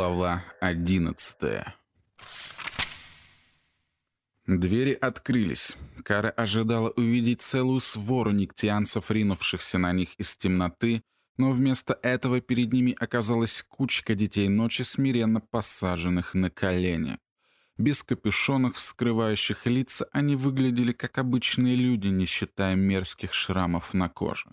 Глава одиннадцатая Двери открылись. Кара ожидала увидеть целую свору никтианцев, ринувшихся на них из темноты, но вместо этого перед ними оказалась кучка детей ночи, смиренно посаженных на колени. Без капюшонов, скрывающих лица, они выглядели как обычные люди, не считая мерзких шрамов на коже.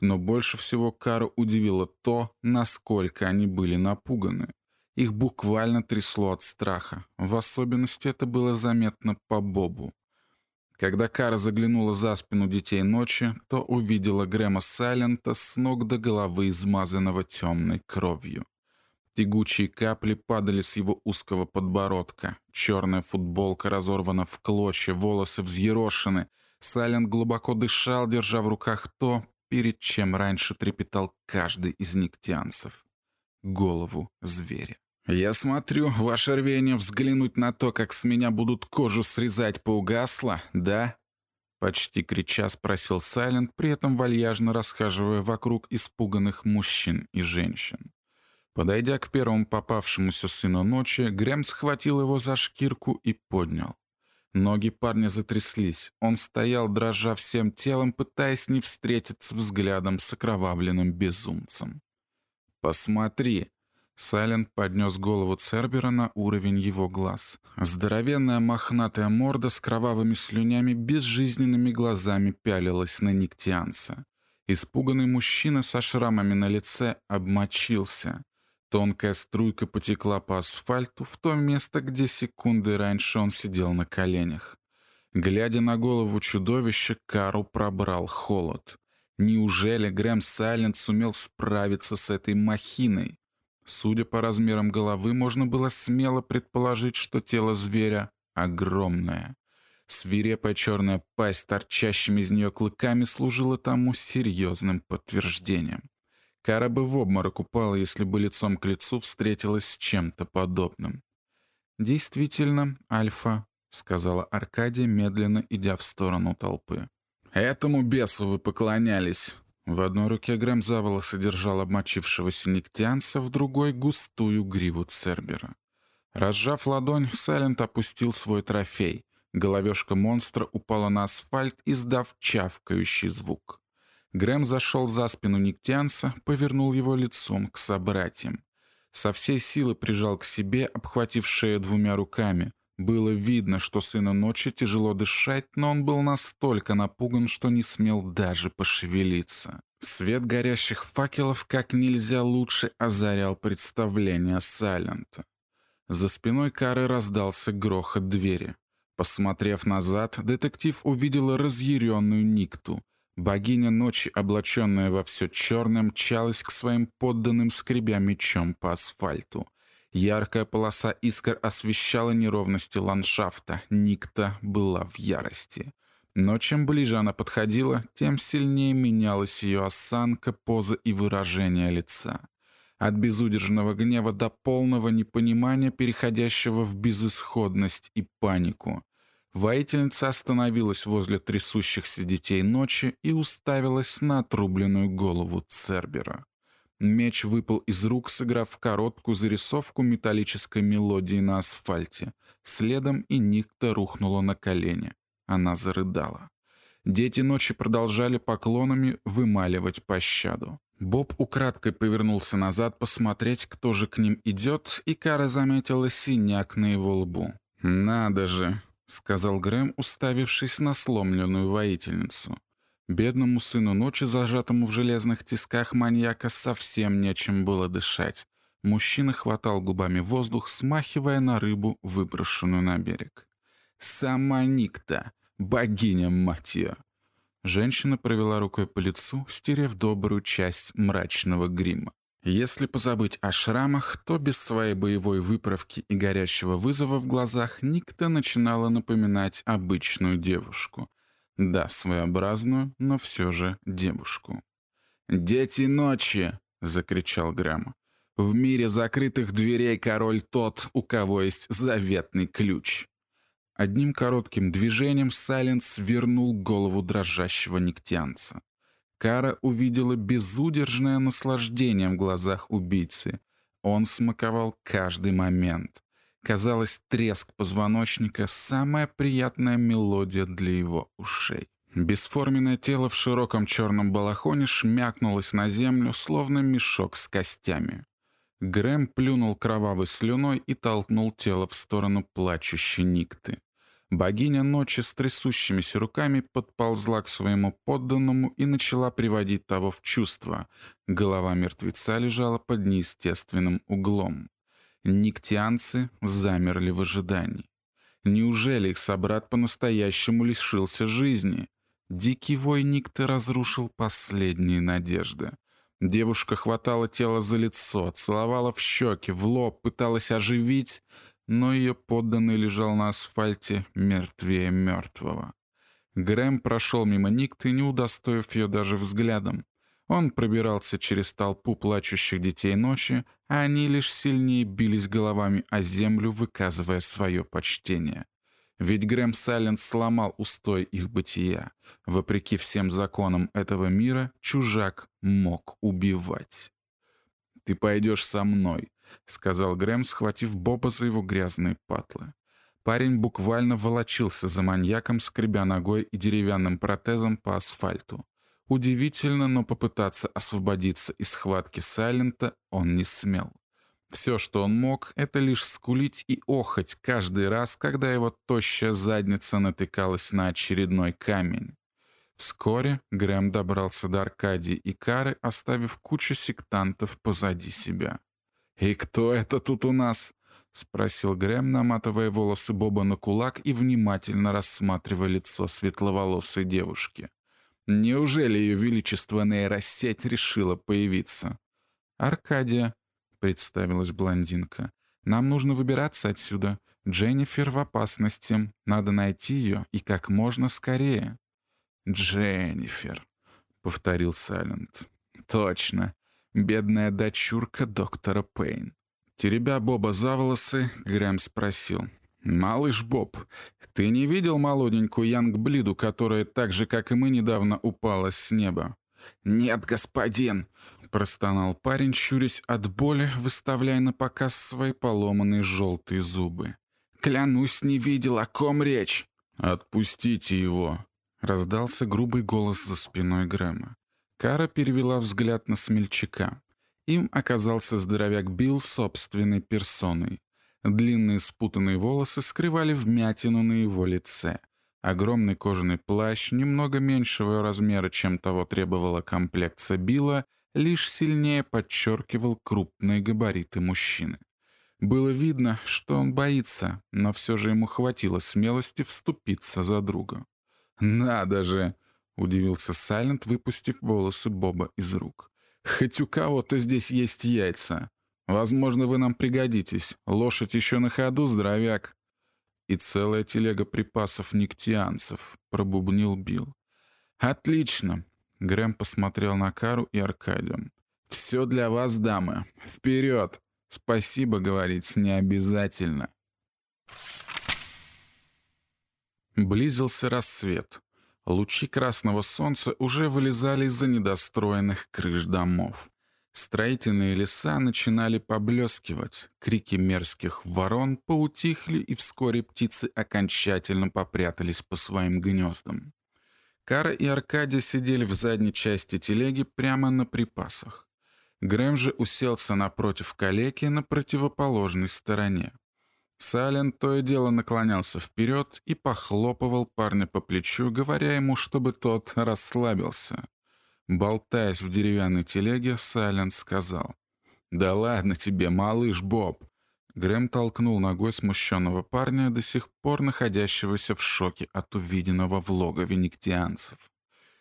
Но больше всего Кару удивило то, насколько они были напуганы. Их буквально трясло от страха. В особенности это было заметно по Бобу. Когда Кара заглянула за спину детей ночи, то увидела Грэма Сайлента с ног до головы, измазанного темной кровью. Тягучие капли падали с его узкого подбородка. Черная футболка разорвана в клочья, волосы взъерошены. Сайлент глубоко дышал, держа в руках то, перед чем раньше трепетал каждый из никтианцев. Голову зверя. «Я смотрю, ваше рвение взглянуть на то, как с меня будут кожу срезать, поугасло, да?» Почти крича спросил Сайлент, при этом вальяжно расхаживая вокруг испуганных мужчин и женщин. Подойдя к первому попавшемуся сыну ночи, Грэм схватил его за шкирку и поднял. Ноги парня затряслись. Он стоял, дрожа всем телом, пытаясь не встретиться взглядом с окровавленным безумцем. «Посмотри!» Сайлент поднес голову Цербера на уровень его глаз. Здоровенная мохнатая морда с кровавыми слюнями безжизненными глазами пялилась на Никтианца. Испуганный мужчина со шрамами на лице обмочился. Тонкая струйка потекла по асфальту в то место, где секунды раньше он сидел на коленях. Глядя на голову чудовища, Кару пробрал холод. Неужели Грэм Сайленд сумел справиться с этой махиной? Судя по размерам головы, можно было смело предположить, что тело зверя огромное. Свирепая черная пасть торчащими из нее клыками служила тому серьезным подтверждением. Кара бы в обморок упала, если бы лицом к лицу встретилась с чем-то подобным. «Действительно, Альфа», — сказала Аркадия, медленно идя в сторону толпы. «Этому бесу вы поклонялись!» В одной руке Грэм за волосы держал обмочившегося нектианца, в другой — густую гриву Цербера. Разжав ладонь, Сайлент опустил свой трофей. Головешка монстра упала на асфальт, издав чавкающий звук. Грэм зашел за спину Никтианса, повернул его лицом к собратьям. Со всей силы прижал к себе, обхватив шею двумя руками. Было видно, что сыну ночи тяжело дышать, но он был настолько напуган, что не смел даже пошевелиться. Свет горящих факелов как нельзя лучше озарял представление Сайлента. За спиной Кары раздался грохот двери. Посмотрев назад, детектив увидела разъяренную Никту — Богиня ночи, облаченная во все черное, мчалась к своим подданным, скребя мечом по асфальту. Яркая полоса искр освещала неровности ландшафта. Никта была в ярости. Но чем ближе она подходила, тем сильнее менялась ее осанка, поза и выражение лица. От безудержного гнева до полного непонимания, переходящего в безысходность и панику. Воительница остановилась возле трясущихся детей ночи и уставилась на отрубленную голову Цербера. Меч выпал из рук, сыграв короткую зарисовку металлической мелодии на асфальте. Следом и Никта рухнула на колени. Она зарыдала. Дети ночи продолжали поклонами вымаливать пощаду. Боб украдкой повернулся назад посмотреть, кто же к ним идет, и Кара заметила синяк на его лбу. «Надо же!» — сказал Грэм, уставившись на сломленную воительницу. Бедному сыну ночи, зажатому в железных тисках маньяка, совсем нечем было дышать. Мужчина хватал губами воздух, смахивая на рыбу, выброшенную на берег. «Сама Никта! Богиня, мать ее!» Женщина провела рукой по лицу, стерев добрую часть мрачного грима. Если позабыть о шрамах, то без своей боевой выправки и горящего вызова в глазах Никта начинала напоминать обычную девушку. Да, своеобразную, но все же девушку. «Дети ночи!» — закричал Грэм. «В мире закрытых дверей король тот, у кого есть заветный ключ». Одним коротким движением Сайленс вернул голову дрожащего нектянца. Кара увидела безудержное наслаждение в глазах убийцы. Он смаковал каждый момент. Казалось, треск позвоночника — самая приятная мелодия для его ушей. Бесформенное тело в широком черном балахоне шмякнулось на землю, словно мешок с костями. Грэм плюнул кровавой слюной и толкнул тело в сторону плачущей Никты. Богиня ночи с трясущимися руками подползла к своему подданному и начала приводить того в чувство. Голова мертвеца лежала под неестественным углом. Никтианцы замерли в ожидании. Неужели их собрат по-настоящему лишился жизни? Дикий вой Никты разрушил последние надежды. Девушка хватала тело за лицо, целовала в щеки, в лоб, пыталась оживить, но ее подданный лежал на асфальте мертвее мертвого. Грэм прошел мимо Никты, не удостоив ее даже взглядом. Он пробирался через толпу плачущих детей ночи, а они лишь сильнее бились головами о землю, выказывая свое почтение. Ведь Грэм Сайленд сломал устой их бытия. Вопреки всем законам этого мира, чужак мог убивать. «Ты пойдешь со мной», — сказал Грэм, схватив Боба за его грязные патлы. Парень буквально волочился за маньяком, скребя ногой и деревянным протезом по асфальту. Удивительно, но попытаться освободиться из схватки Сайлента он не смел. Все, что он мог, это лишь скулить и охать каждый раз, когда его тощая задница натыкалась на очередной камень. Вскоре Грэм добрался до Аркадии и Кары, оставив кучу сектантов позади себя. «И кто это тут у нас?» — спросил Грэм, наматывая волосы Боба на кулак и внимательно рассматривая лицо светловолосой девушки. «Неужели ее величество нейросеть решила появиться?» «Аркадия», — представилась блондинка. «Нам нужно выбираться отсюда. Дженнифер в опасности. Надо найти ее и как можно скорее». «Дженнифер», — повторил Сайлент. «Точно. Бедная дочурка доктора Пейн». Теребя Боба за волосы, Грэм спросил. «Малыш Боб, ты не видел молоденькую Янг Блиду, которая так же, как и мы, недавно упала с неба?» «Нет, господин», Простонал парень, щурясь от боли, выставляя на показ свои поломанные желтые зубы. «Клянусь, не видел, о ком речь!» «Отпустите его!» — раздался грубый голос за спиной Грэма. Кара перевела взгляд на смельчака. Им оказался здоровяк Билл собственной персоной. Длинные спутанные волосы скрывали вмятину на его лице. Огромный кожаный плащ, немного меньшего размера, чем того требовала комплекция Билла, лишь сильнее подчеркивал крупные габариты мужчины. Было видно, что он боится, но все же ему хватило смелости вступиться за друга. «Надо же!» — удивился Сайлент, выпустив волосы Боба из рук. «Хоть у кого-то здесь есть яйца. Возможно, вы нам пригодитесь. Лошадь еще на ходу, здоровяк». «И целая телега припасов никтианцев», — пробубнил Билл. «Отлично. Грэм посмотрел на Кару и Аркадию. «Все для вас, дамы. Вперед! Спасибо говорить не обязательно». Близился рассвет. Лучи красного солнца уже вылезали из-за недостроенных крыш домов. Строительные леса начинали поблескивать, крики мерзких ворон поутихли, и вскоре птицы окончательно попрятались по своим гнездам. Кара и Аркадий сидели в задней части телеги прямо на припасах. Грэм же уселся напротив калеки на противоположной стороне. Сален то и дело наклонялся вперед и похлопывал парня по плечу, говоря ему, чтобы тот расслабился. Болтаясь в деревянной телеге, Сален сказал, «Да ладно тебе, малыш Боб, Грэм толкнул ногой смущенного парня, до сих пор находящегося в шоке от увиденного в логове никтианцев.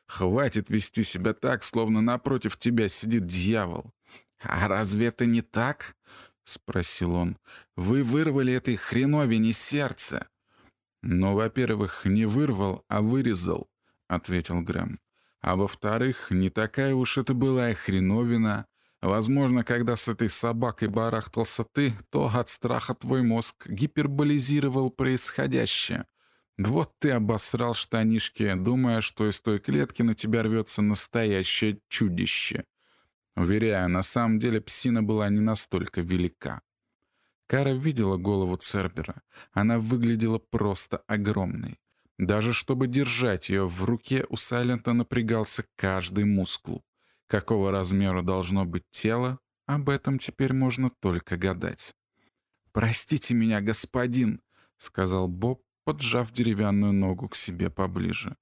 «Хватит вести себя так, словно напротив тебя сидит дьявол». «А разве это не так?» — спросил он. «Вы вырвали этой хреновине сердце». «Ну, во-первых, не вырвал, а вырезал», — ответил Грэм. «А во-вторых, не такая уж это была и хреновина. Возможно, когда с этой собакой барахтался ты, то от страха твой мозг гиперболизировал происходящее. Вот ты обосрал штанишки, думая, что из той клетки на тебя рвется настоящее чудище. Уверяю, на самом деле псина была не настолько велика. Кара видела голову Цербера. Она выглядела просто огромной. Даже чтобы держать ее в руке, у Сайлента напрягался каждый мускул. Какого размера должно быть тело, об этом теперь можно только гадать. «Простите меня, господин», — сказал Боб, поджав деревянную ногу к себе поближе.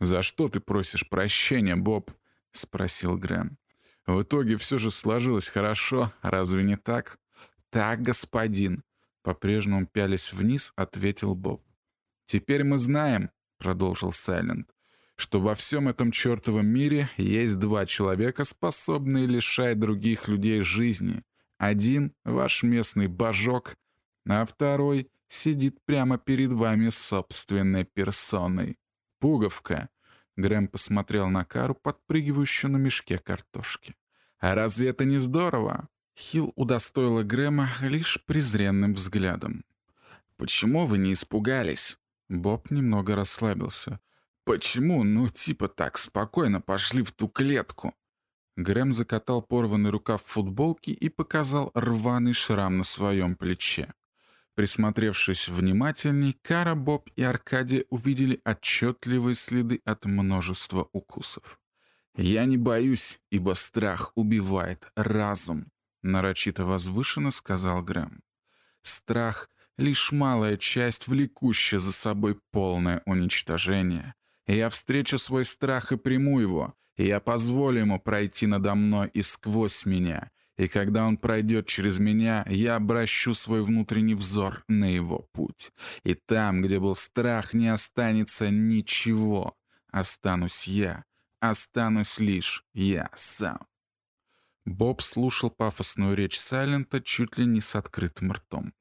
«За что ты просишь прощения, Боб?» — спросил Грэм. «В итоге все же сложилось хорошо, разве не так?» «Так, господин», — по-прежнему пялись вниз, ответил Боб. «Теперь мы знаем», — продолжил Сайленд, «что во всем этом чертовом мире есть два человека, способные лишать других людей жизни. Один — ваш местный божок, а второй сидит прямо перед вами собственной персоной. Пуговка». Грэм посмотрел на Кару, подпрыгивающую на мешке картошки. «А разве это не здорово?» Хилл удостоила Грэма лишь презренным взглядом. «Почему вы не испугались?» Боб немного расслабился. «Почему, ну, типа так, спокойно пошли в ту клетку?» Грэм закатал порванный рукав футболки и показал рваный шрам на своем плече. Присмотревшись внимательней, Кара, Боб и Аркадия увидели отчетливые следы от множества укусов. «Я не боюсь, ибо страх убивает разум», — нарочито возвышенно сказал Грэм. «Страх — лишь малая часть, влекущая за собой полное уничтожение. Я встречу свой страх и приму его, и я позволю ему пройти надо мной и сквозь меня, и когда он пройдет через меня, я обращу свой внутренний взор на его путь. И там, где был страх, не останется ничего. Останусь я, останусь лишь я сам». Боб слушал пафосную речь Сайлента чуть ли не с открытым ртом.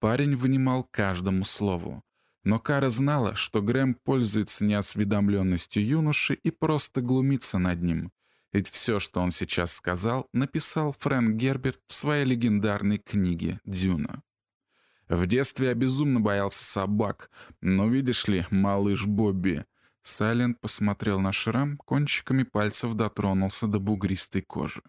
Парень внимал каждому слову. Но Кара знала, что Грэм пользуется неосведомленностью юноши и просто глумится над ним. Ведь все, что он сейчас сказал, написал Фрэнк Герберт в своей легендарной книге «Дюна». В детстве я безумно боялся собак, но, видишь ли, малыш Бобби... Сайлент посмотрел на шрам, кончиками пальцев дотронулся до бугристой кожи.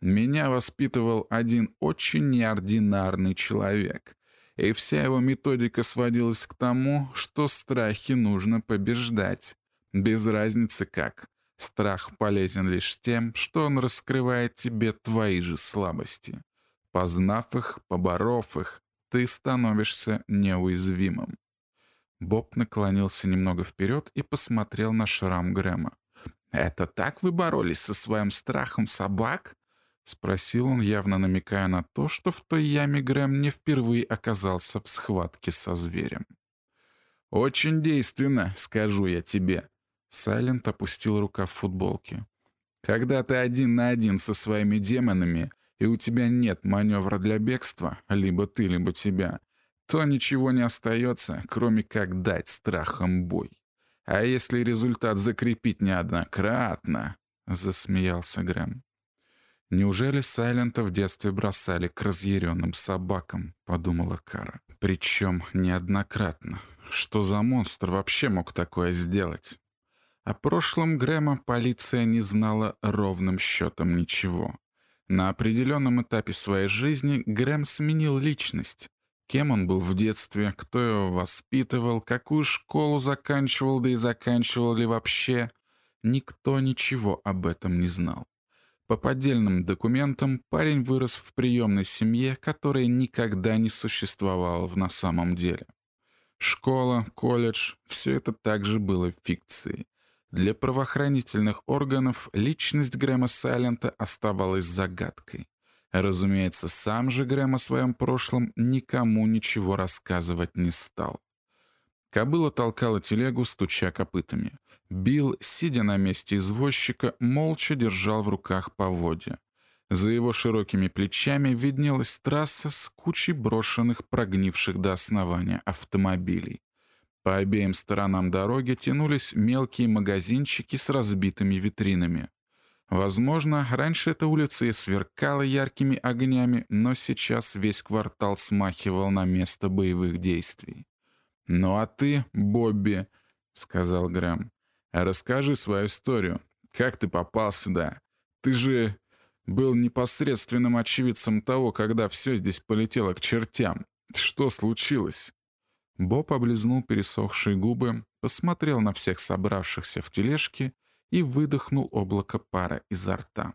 Меня воспитывал один очень неординарный человек, и вся его методика сводилась к тому, что страхи нужно побеждать. Без разницы как. Страх полезен лишь тем, что он раскрывает тебе твои же слабости. Познав их, поборов их, ты становишься неуязвимым. Боб наклонился немного вперед и посмотрел на шрам Грэма. «Это так вы боролись со своим страхом собак?» — спросил он, явно намекая на то, что в той яме Грэм не впервые оказался в схватке со зверем. «Очень действенно, скажу я тебе», — Сайлент опустил рука в футболке. «Когда ты один на один со своими демонами, и у тебя нет маневра для бегства, либо ты, либо тебя, то ничего не остается, кроме как дать страхам бой. А если результат закрепить неоднократно...» — засмеялся Грэм. «Неужели Сайлента в детстве бросали к разъяренным собакам?» — подумала Кара. «Причем неоднократно. Что за монстр вообще мог такое сделать?» О прошлом Грэма полиция не знала ровным счетом ничего. На определенном этапе своей жизни Грэм сменил личность. Кем он был в детстве, кто его воспитывал, какую школу заканчивал, да и заканчивал ли вообще, никто ничего об этом не знал. По поддельным документам парень вырос в приемной семье, которая никогда не существовала на самом деле. Школа, колледж — все это также было фикцией. Для правоохранительных органов личность Грэма Сайлента оставалась загадкой. Разумеется, сам же Грэм о своем прошлом никому ничего рассказывать не стал. Кобыла толкала телегу, стуча копытами. Билл, сидя на месте извозчика, молча держал в руках поводья. За его широкими плечами виднелась трасса с кучей брошенных, прогнивших до основания автомобилей. По обеим сторонам дороги тянулись мелкие магазинчики с разбитыми витринами. Возможно, раньше эта улица и сверкала яркими огнями, но сейчас весь квартал смахивал на место боевых действий. «Ну а ты, Бобби», — сказал Грэм, — «расскажи свою историю. Как ты попал сюда? Ты же... Был непосредственным очевидцем того, когда все здесь полетело к чертям. Что случилось?» Боб облизнул пересохшие губы, посмотрел на всех собравшихся в тележке и выдохнул облако пара изо рта.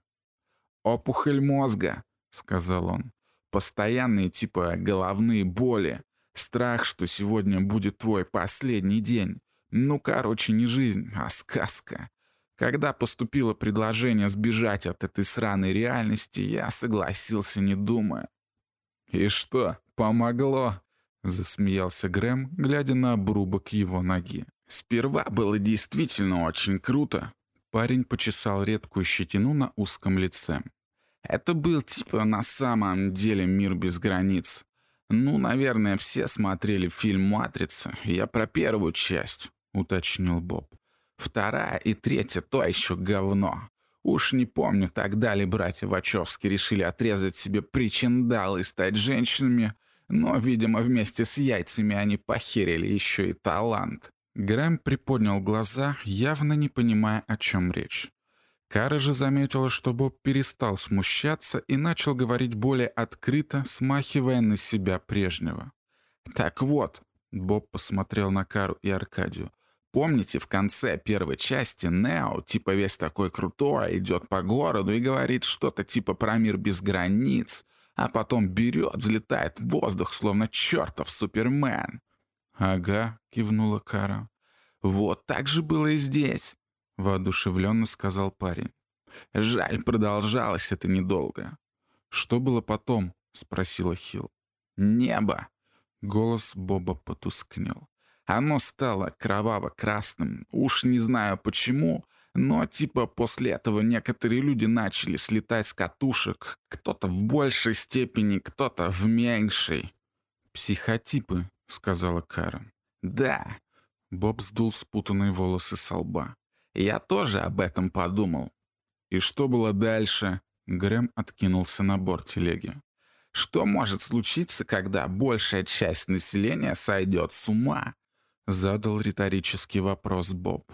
«Опухоль мозга», — сказал он. «Постоянные типа головные боли. Страх, что сегодня будет твой последний день. Ну, короче, не жизнь, а сказка. Когда поступило предложение сбежать от этой сраной реальности, я согласился, не думая. «И что, помогло?» — засмеялся Грэм, глядя на обрубок его ноги. «Сперва было действительно очень круто». Парень почесал редкую щетину на узком лице. «Это был типа на самом деле мир без границ. Ну, наверное, все смотрели фильм «Матрица». Я про первую часть», — уточнил Боб. «Вторая и третья — то еще говно. Уж не помню, тогда ли братья Вачовски решили отрезать себе причиндалы и стать женщинами, но, видимо, вместе с яйцами они похерили еще и талант». Грэм приподнял глаза, явно не понимая, о чем речь. Кара же заметила, что Боб перестал смущаться и начал говорить более открыто, смахивая на себя прежнего. «Так вот», — Боб посмотрел на Кару и Аркадию, «помните, в конце первой части Нео, типа весь такой крутой, идет по городу и говорит что-то типа про мир без границ, а потом берет, взлетает в воздух, словно чертов Супермен». «Ага», — кивнула Кара. «Вот так же было и здесь. — воодушевленно сказал парень. «Жаль, продолжалось это недолго». «Что было потом?» — спросила Хилл. «Небо!» — голос Боба потускнел. «Оно стало кроваво-красным. Уж не знаю почему, но типа после этого некоторые люди начали слетать с катушек. Кто-то в большей степени, кто-то в меньшей». «Психотипы», — сказала Карен. «Да». Боб сдул спутанные волосы со лба. Я тоже об этом подумал. И что было дальше? Грэм откинулся на борт телеги. Что может случиться, когда большая часть населения сойдет с ума? Задал риторический вопрос Боб.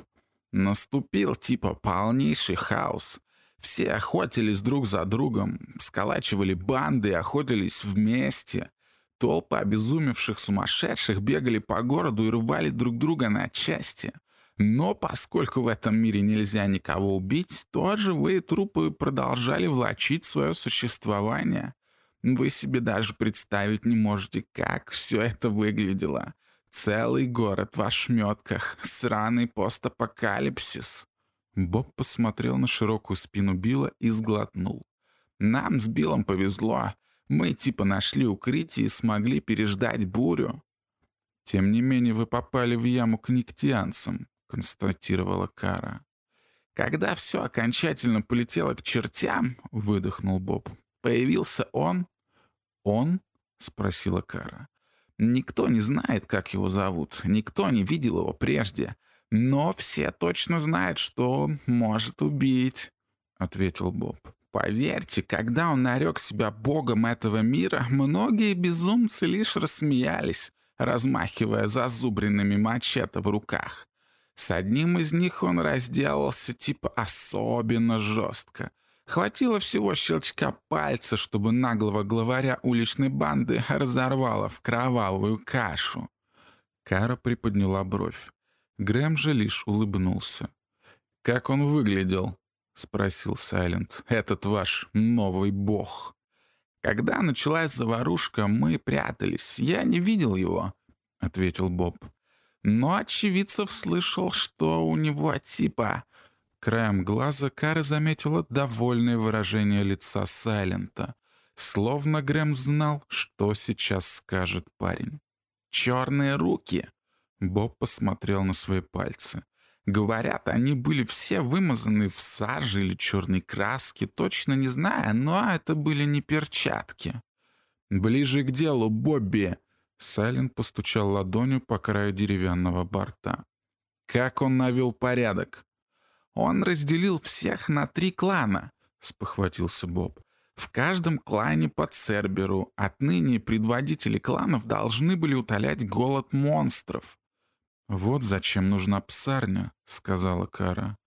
Наступил типа полнейший хаос. Все охотились друг за другом, сколачивали банды, охотились вместе. Толпы обезумевших сумасшедших бегали по городу и рвали друг друга на части. Но поскольку в этом мире нельзя никого убить, то живые трупы продолжали влачить свое существование. Вы себе даже представить не можете, как все это выглядело. Целый город в ошметках, сраный постапокалипсис. Боб посмотрел на широкую спину Билла и сглотнул. Нам с Биллом повезло. Мы типа нашли укрытие и смогли переждать бурю. Тем не менее вы попали в яму к никтианцам констатировала Кара. «Когда все окончательно полетело к чертям», — выдохнул Боб, — «появился он». «Он?» — спросила Кара. «Никто не знает, как его зовут, никто не видел его прежде, но все точно знают, что может убить», — ответил Боб. «Поверьте, когда он нарек себя богом этого мира, многие безумцы лишь рассмеялись, размахивая зазубренными мачете в руках. С одним из них он разделался типа особенно жестко. Хватило всего щелчка пальца, чтобы наглого главаря уличной банды разорвало в кровавую кашу. Кара приподняла бровь. Грэм же лишь улыбнулся. «Как он выглядел?» — спросил Сайлент. «Этот ваш новый бог». «Когда началась заварушка, мы прятались. Я не видел его», — ответил Боб. Но очевидцев слышал, что у него типа... Краем глаза Кара заметила довольное выражение лица Сайлента, словно Грэм знал, что сейчас скажет парень. «Черные руки!» Боб посмотрел на свои пальцы. Говорят, они были все вымазаны в саже или черной краске, точно не знаю, но это были не перчатки. «Ближе к делу, Бобби!» Сайлен постучал ладонью по краю деревянного борта. «Как он навел порядок?» «Он разделил всех на три клана», — спохватился Боб. «В каждом клане по Церберу отныне предводители кланов должны были утолять голод монстров». «Вот зачем нужна псарня», — сказала Кара.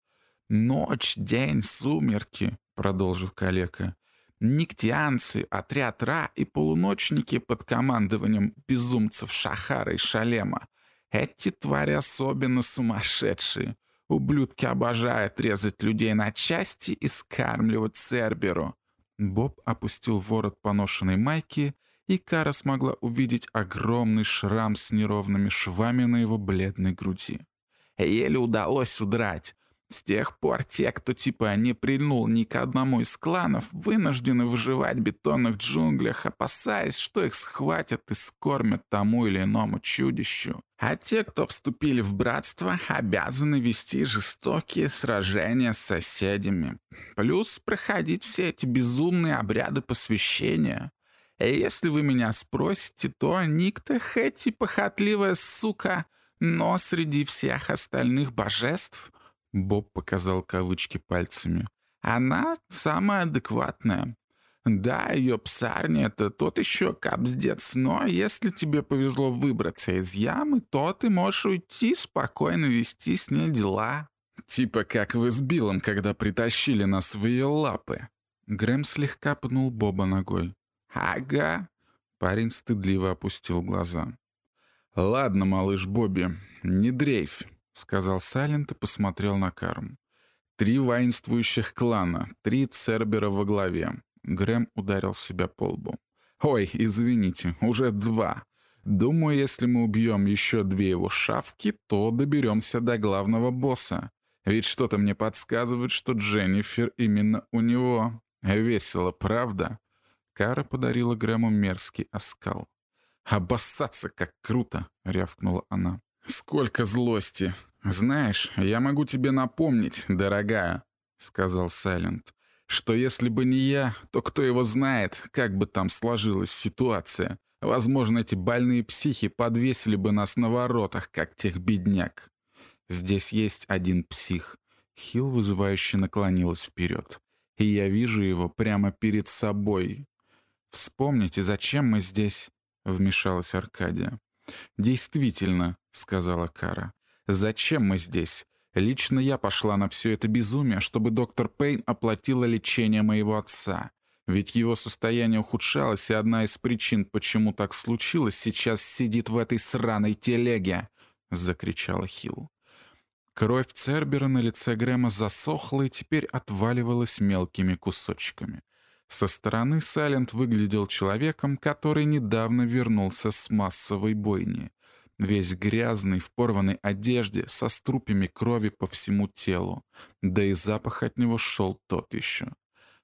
«Ночь, день, сумерки», продолжил калека. Никтианцы, отряд Ра и полуночники под командованием безумцев Шахара и Шалема. Эти твари особенно сумасшедшие. Ублюдки обожают резать людей на части и скармливать Церберу. Боб опустил ворот поношенной майки, и Кара смогла увидеть огромный шрам с неровными швами на его бледной груди. Еле удалось удрать. С тех пор те, кто типа не прильнул ни к одному из кланов, вынуждены выживать в бетонных джунглях, опасаясь, что их схватят и скормят тому или иному чудищу. А те, кто вступили в братство, обязаны вести жестокие сражения с соседями. Плюс проходить все эти безумные обряды посвящения. И если вы меня спросите, то Никта Хэти похотливая сука, но среди всех остальных божеств Боб показал кавычки пальцами. «Она самая адекватная. Да, ее псарня — это тот еще капздец, но если тебе повезло выбраться из ямы, то ты можешь уйти, спокойно вести с ней дела». «Типа как вы с Биллом, когда притащили нас в ее лапы». Грэм слегка пнул Боба ногой. «Ага». Парень стыдливо опустил глаза. «Ладно, малыш Бобби, не дрейфь. — сказал Сайлент и посмотрел на Карм. «Три воинствующих клана, три Цербера во главе». Грэм ударил себя по лбу. «Ой, извините, уже два. Думаю, если мы убьем еще две его шавки, то доберемся до главного босса. Ведь что-то мне подсказывает, что Дженнифер именно у него. Весело, правда?» Кара подарила Грэму мерзкий оскал. «Обоссаться как круто!» — рявкнула она. «Сколько злости! «Знаешь, я могу тебе напомнить, дорогая», — сказал Сайлент, «что если бы не я, то кто его знает, как бы там сложилась ситуация. Возможно, эти больные психи подвесили бы нас на воротах, как тех бедняк. Здесь есть один псих». Хилл вызывающе наклонилась вперед. «И я вижу его прямо перед собой». «Вспомните, зачем мы здесь?» — вмешалась Аркадия. «Действительно», — сказала Кара. Зачем мы здесь? Лично я пошла на все это безумие, чтобы доктор Пейн оплатила лечение моего отца. Ведь его состояние ухудшалось, и одна из причин, почему так случилось, сейчас сидит в этой сраной телеге!» — закричала Хилл. Кровь Цербера на лице Грэма засохла и теперь отваливалась мелкими кусочками. Со стороны Сайлент выглядел человеком, который недавно вернулся с массовой бойни весь грязный, в порванной одежде, со струпями крови по всему телу. Да и запах от него шел тот еще.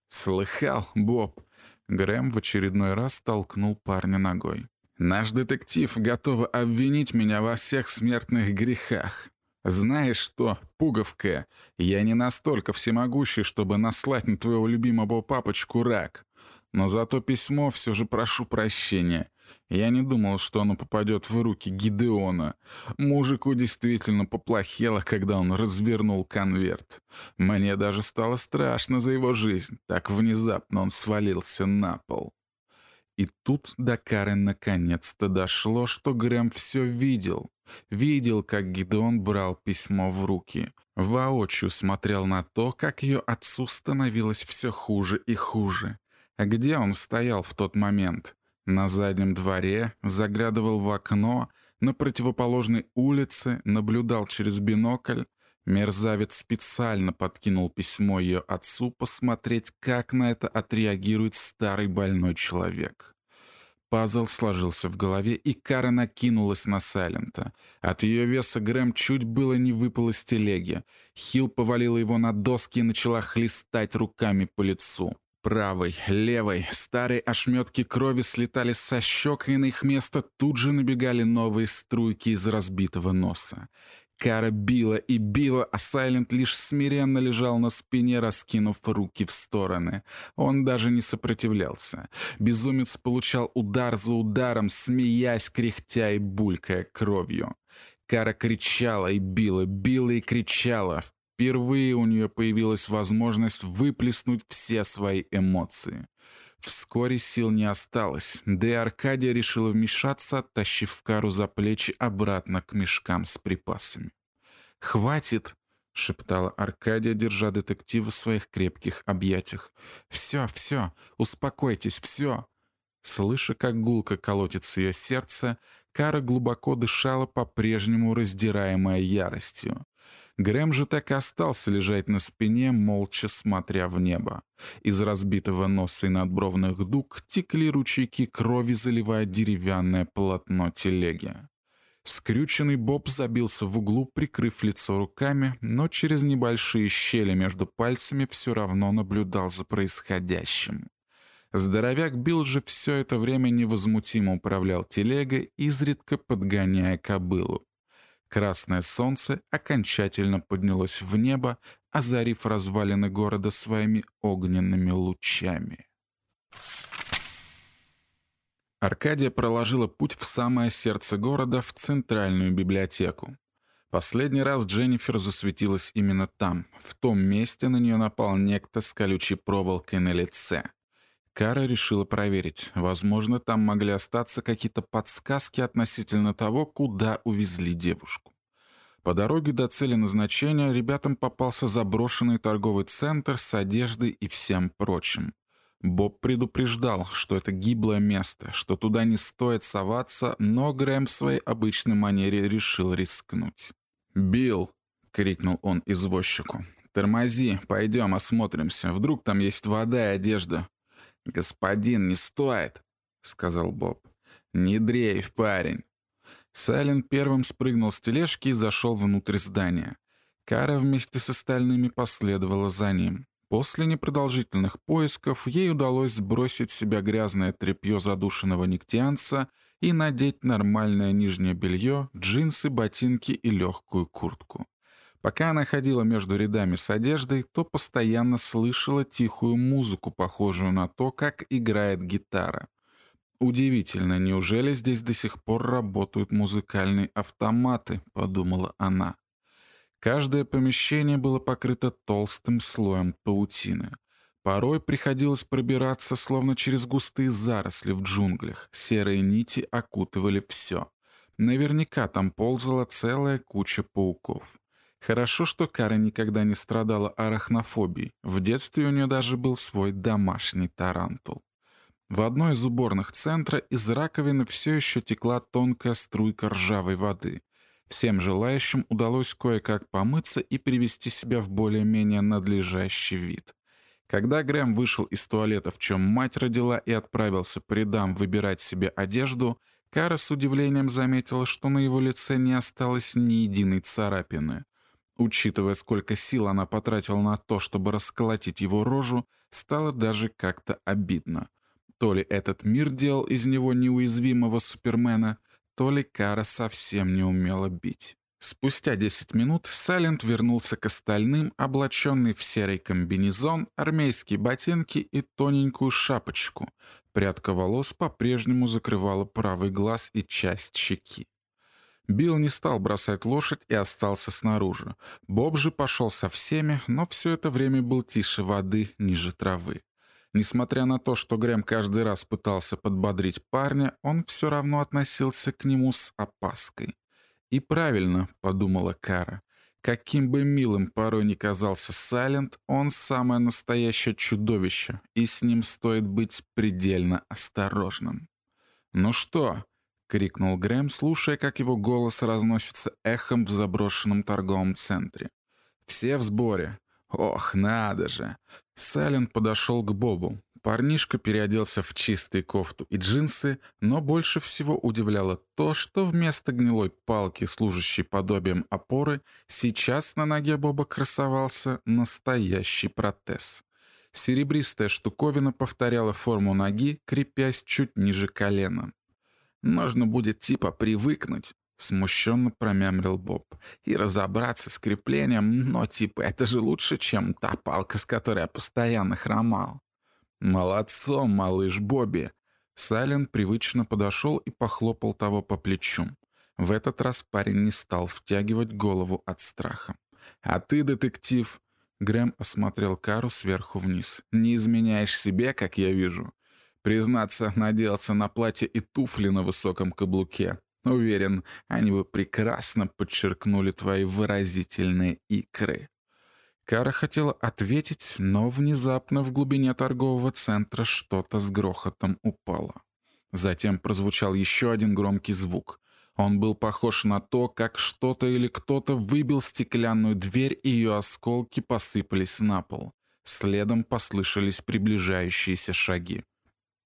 «Слыхал, Боб?» Грэм в очередной раз толкнул парня ногой. «Наш детектив готов обвинить меня во всех смертных грехах. Знаешь что, пуговка, я не настолько всемогущий, чтобы наслать на твоего любимого папочку рак. Но зато письмо все же прошу прощения. Я не думал, что оно попадет в руки Гидеона. Мужику действительно поплохело, когда он развернул конверт. Мне даже стало страшно за его жизнь. Так внезапно он свалился на пол. И тут до Карен наконец-то дошло, что Грэм все видел. Видел, как Гидеон брал письмо в руки. Воочию смотрел на то, как ее отцу становилось все хуже и хуже. А где он стоял в тот момент? На заднем дворе, заглядывал в окно, на противоположной улице, наблюдал через бинокль. Мерзавец специально подкинул письмо ее отцу посмотреть, как на это отреагирует старый больной человек. Пазл сложился в голове, и Кара накинулась на Сайлента. От ее веса Грэм чуть было не выпал из телеги. Хилл повалила его на доски и начала хлестать руками по лицу. Правой, левой, старые ошметки крови слетали со щек, и на их место тут же набегали новые струйки из разбитого носа. Кара била и била, а Сайлент лишь смиренно лежал на спине, раскинув руки в стороны. Он даже не сопротивлялся. Безумец получал удар за ударом, смеясь, кряхтя и булькая кровью. Кара кричала и била, била и кричала. Впервые у нее появилась возможность выплеснуть все свои эмоции. Вскоре сил не осталось, да и Аркадия решила вмешаться, оттащив Кару за плечи обратно к мешкам с припасами. «Хватит!» — шептала Аркадия, держа детектива в своих крепких объятиях. «Все, все, успокойтесь, все!» Слыша, как гулко колотится ее сердце, Кара глубоко дышала, по-прежнему раздираемая яростью. Грэм же так и остался лежать на спине, молча смотря в небо. Из разбитого носа и надбровных дуг текли ручейки крови, заливая деревянное полотно телеги. Скрюченный Боб забился в углу, прикрыв лицо руками, но через небольшие щели между пальцами все равно наблюдал за происходящим. Здоровяк Билл же все это время невозмутимо управлял телегой, изредка подгоняя кобылу. Красное солнце окончательно поднялось в небо, озарив развалины города своими огненными лучами. Аркадия проложила путь в самое сердце города, в центральную библиотеку. Последний раз Дженнифер засветилась именно там. В том месте на нее напал некто с колючей проволокой на лице. Кара решила проверить. Возможно, там могли остаться какие-то подсказки относительно того, куда увезли девушку. По дороге до цели назначения ребятам попался заброшенный торговый центр с одеждой и всем прочим. Боб предупреждал, что это гиблое место, что туда не стоит соваться, но Грэм в своей обычной манере решил рискнуть. «Билл!» — крикнул он извозчику. «Тормози, пойдем осмотримся. Вдруг там есть вода и одежда. «Господин, не стоит», — сказал Боб. «Не дрейф, парень». Сайлен первым спрыгнул с тележки и зашел внутрь здания. Кара вместе с остальными последовала за ним. После непродолжительных поисков ей удалось сбросить с себя грязное тряпье задушенного нектианца и надеть нормальное нижнее белье, джинсы, ботинки и легкую куртку. Пока она ходила между рядами с одеждой, то постоянно слышала тихую музыку, похожую на то, как играет гитара. «Удивительно, неужели здесь до сих пор работают музыкальные автоматы?» — подумала она. Каждое помещение было покрыто толстым слоем паутины. Порой приходилось пробираться, словно через густые заросли в джунглях. Серые нити окутывали все. Наверняка там ползала целая куча пауков. Хорошо, что Кара никогда не страдала арахнофобией. В детстве у нее даже был свой домашний тарантул. В одной из уборных центра из раковины все еще текла тонкая струйка ржавой воды. Всем желающим удалось кое-как помыться и привести себя в более-менее надлежащий вид. Когда Грэм вышел из туалета, в чем мать родила, и отправился по рядам выбирать себе одежду, Кара с удивлением заметила, что на его лице не осталось ни единой царапины. Учитывая, сколько сил она потратила на то, чтобы расколотить его рожу, стало даже как-то обидно. То ли этот мир делал из него неуязвимого супермена, то ли Кара совсем не умела бить. Спустя 10 минут Сайлент вернулся к остальным, облаченный в серый комбинезон, армейские ботинки и тоненькую шапочку. Прядка волос по-прежнему закрывала правый глаз и часть щеки. Билл не стал бросать лошадь и остался снаружи. Боб же пошел со всеми, но все это время был тише воды, ниже травы. Несмотря на то, что Грэм каждый раз пытался подбодрить парня, он все равно относился к нему с опаской. «И правильно», — подумала Кара. Каким бы милым порой ни казался Сайлент, он самое настоящее чудовище, и с ним стоит быть предельно осторожным. «Ну что, крикнул Грэм, слушая, как его голос разносится эхом в заброшенном торговом центре. «Все в сборе!» «Ох, надо же!» Сайлент подошел к Бобу. Парнишка переоделся в чистые кофту и джинсы, но больше всего удивляло то, что вместо гнилой палки, служащей подобием опоры, сейчас на ноге Боба красовался настоящий протез. Серебристая штуковина повторяла форму ноги, крепясь чуть ниже колена. Можно будет типа привыкнуть, смущенно промямлил Боб, и разобраться с креплением, но типа это же лучше, чем та палка, с которой я постоянно хромал. Молодцом, малыш Бобби. Сайлен привычно подошел и похлопал того по плечу. В этот раз парень не стал втягивать голову от страха. «А ты, детектив...» Грэм осмотрел Кару сверху вниз. «Не изменяешь себе, как я вижу. Признаться, надеялся на платье и туфли на высоком каблуке. Уверен, они бы прекрасно подчеркнули твои выразительные икры. Кара хотела ответить, но внезапно в глубине торгового центра что-то с грохотом упало. Затем прозвучал еще один громкий звук. Он был похож на то, как что-то или кто-то выбил стеклянную дверь, и ее осколки посыпались на пол. Следом послышались приближающиеся шаги.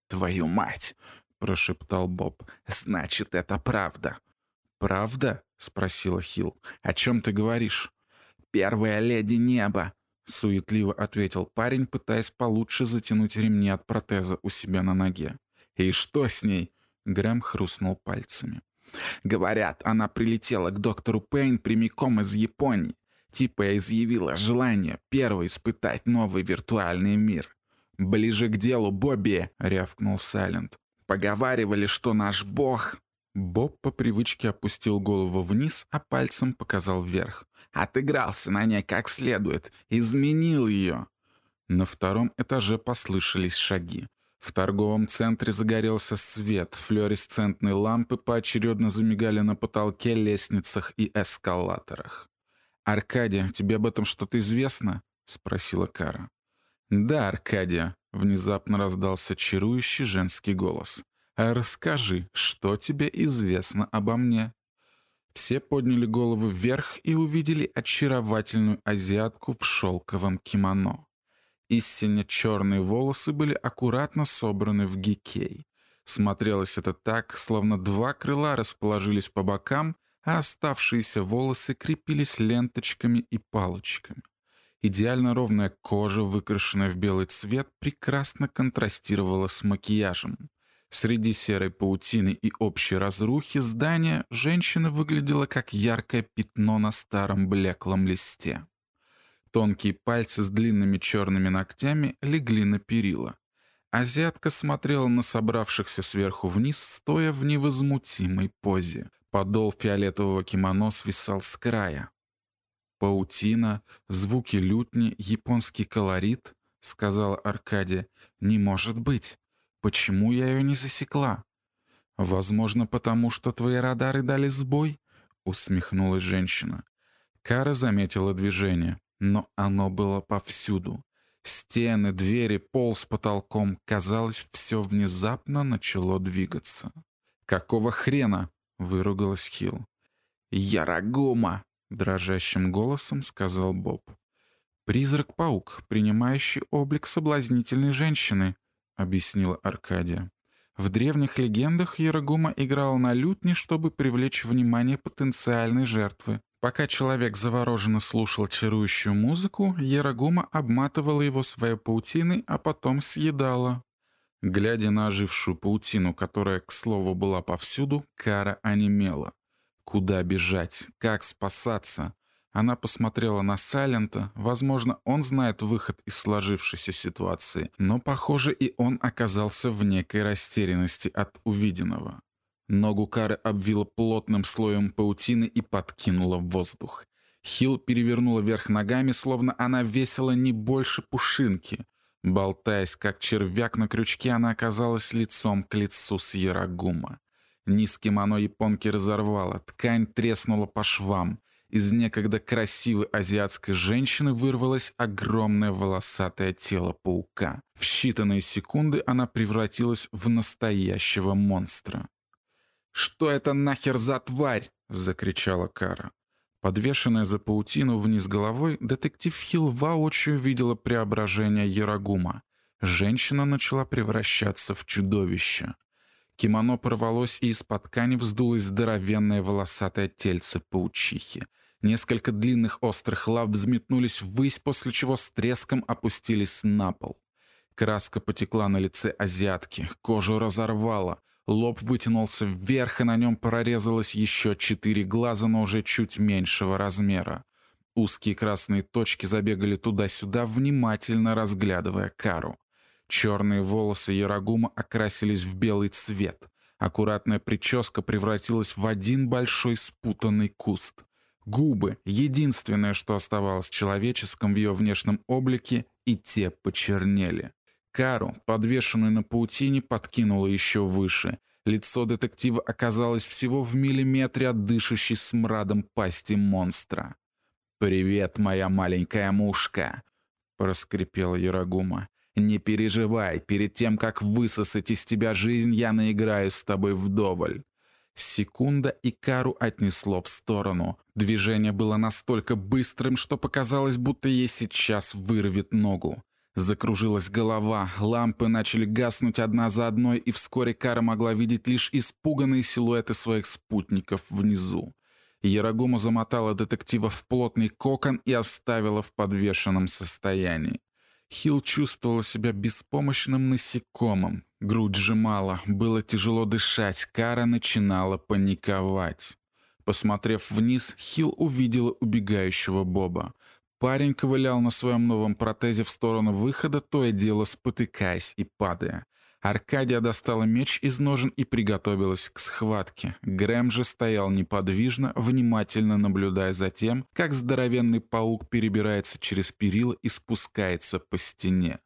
«Твою мать!» — прошептал Боб. «Значит, это правда». «Правда?» — спросила Хилл. «О чем ты говоришь?» «Первая леди неба», — суетливо ответил парень, пытаясь получше затянуть ремни от протеза у себя на ноге. «И что с ней?» — Грэм хрустнул пальцами. «Говорят, она прилетела к доктору Пейн прямиком из Японии. Типа изъявила желание первой испытать новый виртуальный мир. «Ближе к делу, Бобби!» — рявкнул Сайлент. «Поговаривали, что наш бог...» Боб по привычке опустил голову вниз, а пальцем показал вверх. «Отыгрался на ней как следует, изменил ее!» На втором этаже послышались шаги. В торговом центре загорелся свет, флуоресцентные лампы поочередно замигали на потолке, лестницах и эскалаторах. «Аркадия, тебе об этом что-то известно?» — спросила Кара. «Да, Аркадия», — внезапно раздался чарующий женский голос. «А расскажи, что тебе известно обо мне?» Все подняли головы вверх и увидели очаровательную азиатку в шелковом кимоно. Истинно черные волосы были аккуратно собраны в гикей. Смотрелось это так, словно два крыла расположились по бокам, а оставшиеся волосы крепились ленточками и палочками. Идеально ровная кожа, выкрашенная в белый цвет, прекрасно контрастировала с макияжем. Среди серой паутины и общей разрухи здания женщина выглядела как яркое пятно на старом блеклом листе. Тонкие пальцы с длинными черными ногтями легли на перила. Азиатка смотрела на собравшихся сверху вниз, стоя в невозмутимой позе. Подол фиолетового кимоно свисал с края. «Паутина, звуки лютни, японский колорит», — сказала Аркадия. «Не может быть. Почему я ее не засекла?» «Возможно, потому что твои радары дали сбой», — усмехнулась женщина. Кара заметила движение, но оно было повсюду. Стены, двери, пол с потолком. Казалось, все внезапно начало двигаться. «Какого хрена?» — выругалась Хилл. «Ярагума!» — дрожащим голосом сказал Боб. «Призрак-паук, принимающий облик соблазнительной женщины», — объяснила Аркадия. В древних легендах Ярагума играл на лютне, чтобы привлечь внимание потенциальной жертвы. Пока человек завороженно слушал чарующую музыку, Ярагума обматывала его своей паутиной, а потом съедала. Глядя на ожившую паутину, которая, к слову, была повсюду, Кара онемела. Куда бежать? Как спасаться? Она посмотрела на Сайлента. Возможно, он знает выход из сложившейся ситуации, но, похоже, и он оказался в некой растерянности от увиденного. Ногу Кары обвила плотным слоем паутины и подкинула в воздух. Хил перевернула вверх ногами, словно она весила не больше пушинки. Болтаясь, как червяк на крючке, она оказалась лицом к лицу с Ярагума. Низким кимоно японки разорвало, ткань треснула по швам. Из некогда красивой азиатской женщины вырвалось огромное волосатое тело паука. В считанные секунды она превратилась в настоящего монстра. «Что это нахер за тварь?» — закричала Кара. Подвешенная за паутину вниз головой, детектив Хилл воочию видела преображение Ярагума. Женщина начала превращаться в чудовище. Кимоно порвалось, и из-под ткани вздулось здоровенное волосатое тельце паучихи. Несколько длинных острых лап взметнулись ввысь, после чего с треском опустились на пол. Краска потекла на лице азиатки, кожу разорвала, лоб вытянулся вверх, и на нем прорезалось еще четыре глаза, но уже чуть меньшего размера. Узкие красные точки забегали туда-сюда, внимательно разглядывая Кару. Черные волосы Ярагума окрасились в белый цвет. Аккуратная прическа превратилась в один большой спутанный куст. Губы — единственное, что оставалось человеческим в ее внешнем облике, и те почернели. Кару, подвешенную на паутине, подкинула еще выше. Лицо детектива оказалось всего в миллиметре от дышащей смрадом пасти монстра. «Привет, моя маленькая мушка!» — проскрипел Ярагума. «Не переживай, перед тем, как высосать из тебя жизнь, я наиграю с тобой вдоволь». Секунда, и Кару отнесло в сторону. Движение было настолько быстрым, что показалось, будто ей сейчас вырвет ногу. Закружилась голова, лампы начали гаснуть одна за одной, и вскоре Кара могла видеть лишь испуганные силуэты своих спутников внизу. Ярагому замотала детектива в плотный кокон и оставила в подвешенном состоянии. Хилл чувствовала себя беспомощным насекомым. Грудь сжимала, было тяжело дышать, Кара начинала паниковать. Посмотрев вниз, Хилл увидела убегающего Боба. Парень ковылял на своем новом протезе в сторону выхода, то и дело спотыкаясь и падая. Аркадия достала меч из ножен и приготовилась к схватке. Грэм же стоял неподвижно, внимательно наблюдая за тем, как здоровенный паук перебирается через перила и спускается по стене.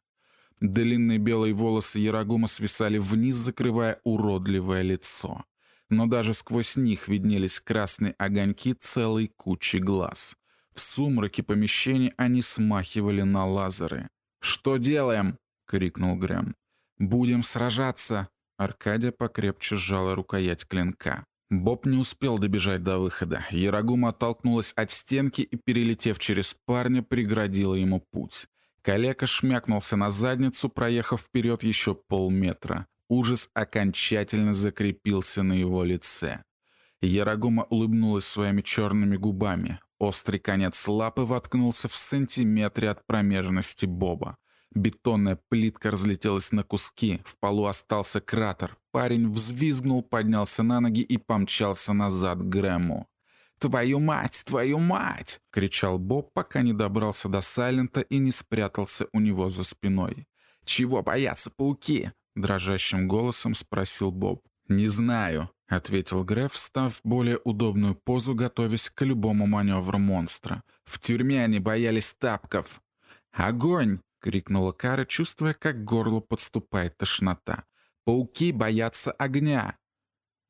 Длинные белые волосы Ярагума свисали вниз, закрывая уродливое лицо. Но даже сквозь них виднелись красные огоньки целой кучи глаз. В сумраке помещения они смахивали на лазеры. «Что делаем?» — крикнул Грэм. «Будем сражаться!» Аркадия покрепче сжала рукоять клинка. Боб не успел добежать до выхода. Ярагума оттолкнулась от стенки и, перелетев через парня, преградила ему путь. Калека шмякнулся на задницу, проехав вперед еще полметра. Ужас окончательно закрепился на его лице. Ярагума улыбнулась своими черными губами. Острый конец лапы воткнулся в сантиметре от промежности Боба. Бетонная плитка разлетелась на куски, в полу остался кратер. Парень взвизгнул, поднялся на ноги и помчался назад к Грэму. «Твою мать! Твою мать!» — кричал Боб, пока не добрался до Сайлента и не спрятался у него за спиной. «Чего боятся пауки?» — дрожащим голосом спросил Боб. «Не знаю», — ответил Греф, встав в более удобную позу, готовясь к любому маневру монстра. «В тюрьме они боялись тапков». «Огонь!» — крикнула Кара, чувствуя, как к горлу подступает тошнота. «Пауки боятся огня!»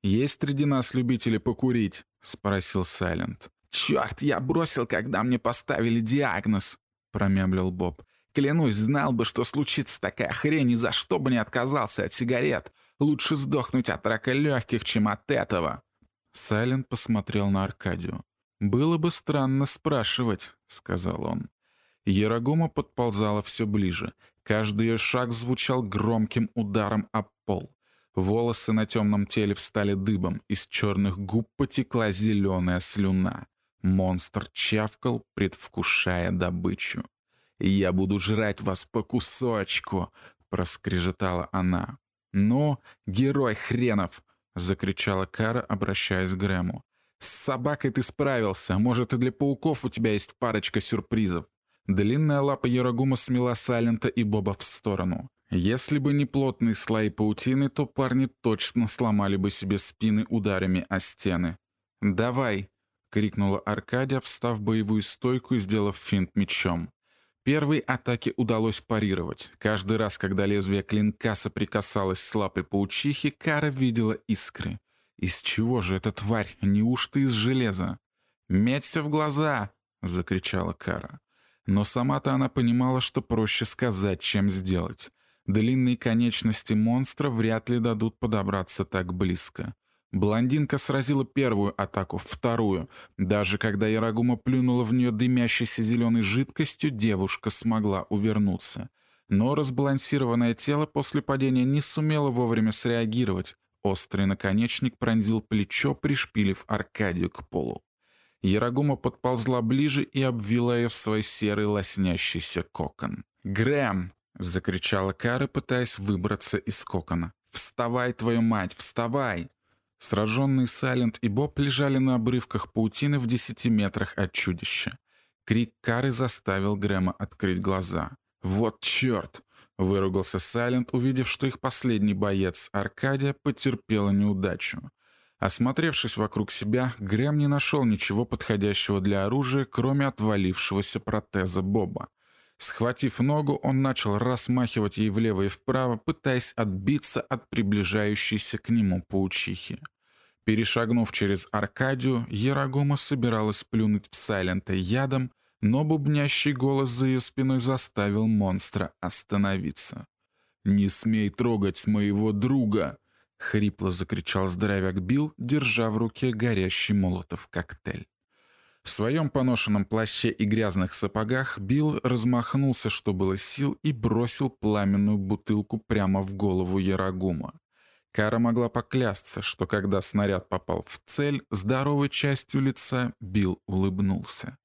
«Есть среди нас любители покурить?» — спросил Сайлент. «Черт, я бросил, когда мне поставили диагноз!» — промямлил Боб. «Клянусь, знал бы, что случится такая хрень, ни за что бы не отказался от сигарет. Лучше сдохнуть от рака легких, чем от этого». Сайлент посмотрел на Аркадию. «Было бы странно спрашивать», — сказал он. Ярагома подползала все ближе. Каждый ее шаг звучал громким ударом об пол. Волосы на темном теле встали дыбом, из черных губ потекла зеленая слюна. Монстр чавкал, предвкушая добычу. «Я буду жрать вас по кусочку!» — проскрежетала она. «Ну, герой хренов!» — закричала Кара, обращаясь к Грэму. «С собакой ты справился. Может, и для пауков у тебя есть парочка сюрпризов». Длинная лапа Ярагума смела Сайлента и Боба в сторону. Если бы не плотные слои паутины, то парни точно сломали бы себе спины ударами о стены. «Давай!» — крикнула Аркадия, встав в боевую стойку и сделав финт мечом. Первой атаке удалось парировать. Каждый раз, когда лезвие клинка соприкасалось с лапой паучихи, Кара видела искры. «Из чего же эта тварь? Неужто из железа?» «Меться в глаза!» — закричала Кара. Но сама-то она понимала, что проще сказать, чем сделать. Длинные конечности монстра вряд ли дадут подобраться так близко. Блондинка сразила первую атаку, вторую. Даже когда Ярагума плюнула в нее дымящейся зеленой жидкостью, девушка смогла увернуться. Но разбалансированное тело после падения не сумело вовремя среагировать. Острый наконечник пронзил плечо, пришпилив Аркадию к полу. Ярагума подползла ближе и обвела ее в свой серый лоснящийся кокон. «Грэм!» — закричала Кара, пытаясь выбраться из кокона. «Вставай, твою мать, вставай!» Сраженные Сайлент и Боб лежали на обрывках паутины в десяти метрах от чудища. Крик Кары заставил Грэма открыть глаза. «Вот черт!» — выругался Сайлент, увидев, что их последний боец, Аркадия, потерпела неудачу. Осмотревшись вокруг себя, Грэм не нашел ничего подходящего для оружия, кроме отвалившегося протеза Боба. Схватив ногу, он начал расмахивать ей влево и вправо, пытаясь отбиться от приближающейся к нему паучихи. Перешагнув через Аркадию, Ярагома собиралась плюнуть в Сайлента ядом, но бубнящий голос за ее спиной заставил монстра остановиться. «Не смей трогать моего друга!» — хрипло закричал здоровяк Билл, держа в руке горящий молотов коктейль. В своем поношенном плаще и грязных сапогах Билл размахнулся, что было сил, и бросил пламенную бутылку прямо в голову Ярагума. Кара могла поклясться, что когда снаряд попал в цель, здоровой частью лица Билл улыбнулся.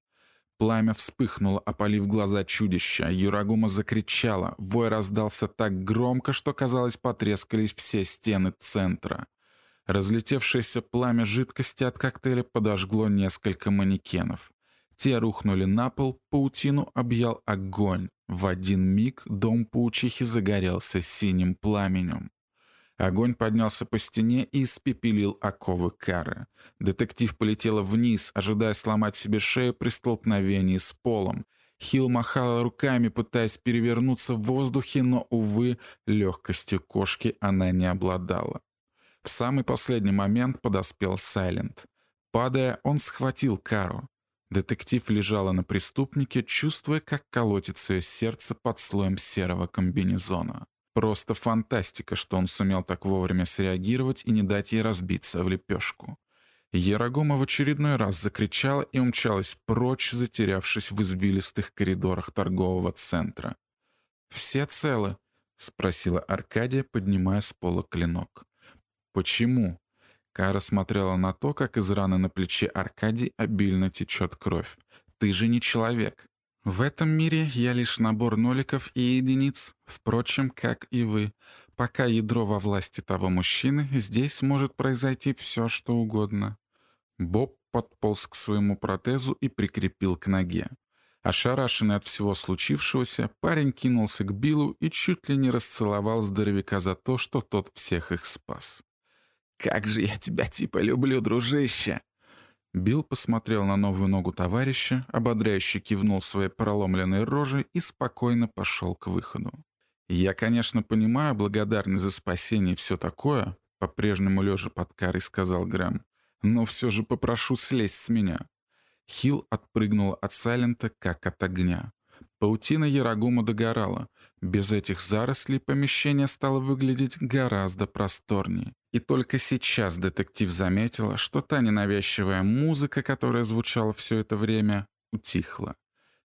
Пламя вспыхнуло, опалив глаза чудища. Юрагума закричала. Вой раздался так громко, что, казалось, потрескались все стены центра. Разлетевшееся пламя жидкости от коктейля подожгло несколько манекенов. Те рухнули на пол, паутину объял огонь. В один миг дом паучихи загорелся синим пламенем. Огонь поднялся по стене и испепелил оковы кары. Детектив полетела вниз, ожидая сломать себе шею при столкновении с полом. Хилл махала руками, пытаясь перевернуться в воздухе, но, увы, легкостью кошки она не обладала. В самый последний момент подоспел Сайленд. Падая, он схватил Кару. Детектив лежала на преступнике, чувствуя, как колотится сердце под слоем серого комбинезона. Просто фантастика, что он сумел так вовремя среагировать и не дать ей разбиться в лепешку. Ярагома в очередной раз закричала и умчалась прочь, затерявшись в извилистых коридорах торгового центра. «Все целы?» — спросила Аркадия, поднимая с пола клинок. «Почему?» Кара смотрела на то, как из раны на плече Аркадий обильно течет кровь. «Ты же не человек!» В этом мире я лишь набор ноликов и единиц, впрочем, как и вы. Пока ядро во власти того мужчины, здесь может произойти все, что угодно. Боб подполз к своему протезу и прикрепил к ноге. Ошарашенный от всего случившегося, парень кинулся к Биллу и чуть ли не расцеловал здоровяка за то, что тот всех их спас. «Как же я тебя типа люблю, дружище!» Билл посмотрел на новую ногу товарища, ободряюще кивнул своей проломленной рожей и спокойно пошел к выходу. «Я, конечно, понимаю благодарность за спасение и все такое», по-прежнему лежа под карой сказал Грэм, «но все же попрошу слезть с меня». Хилл отпрыгнул от Сайлента, как от огня. Паутина Ярагума догорала. Без этих зарослей помещение стало выглядеть гораздо просторнее. И только сейчас детектив заметила, что та ненавязчивая музыка, которая звучала все это время, утихла.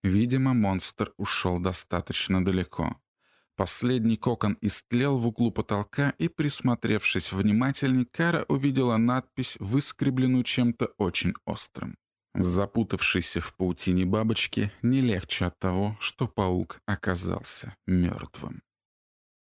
Видимо, монстр ушел достаточно далеко. Последний кокон истлел в углу потолка, и, присмотревшись внимательней, Кара увидела надпись, выскребленную чем-то очень острым. Запутавшийся в паутине бабочки не легче от того, что паук оказался мертвым.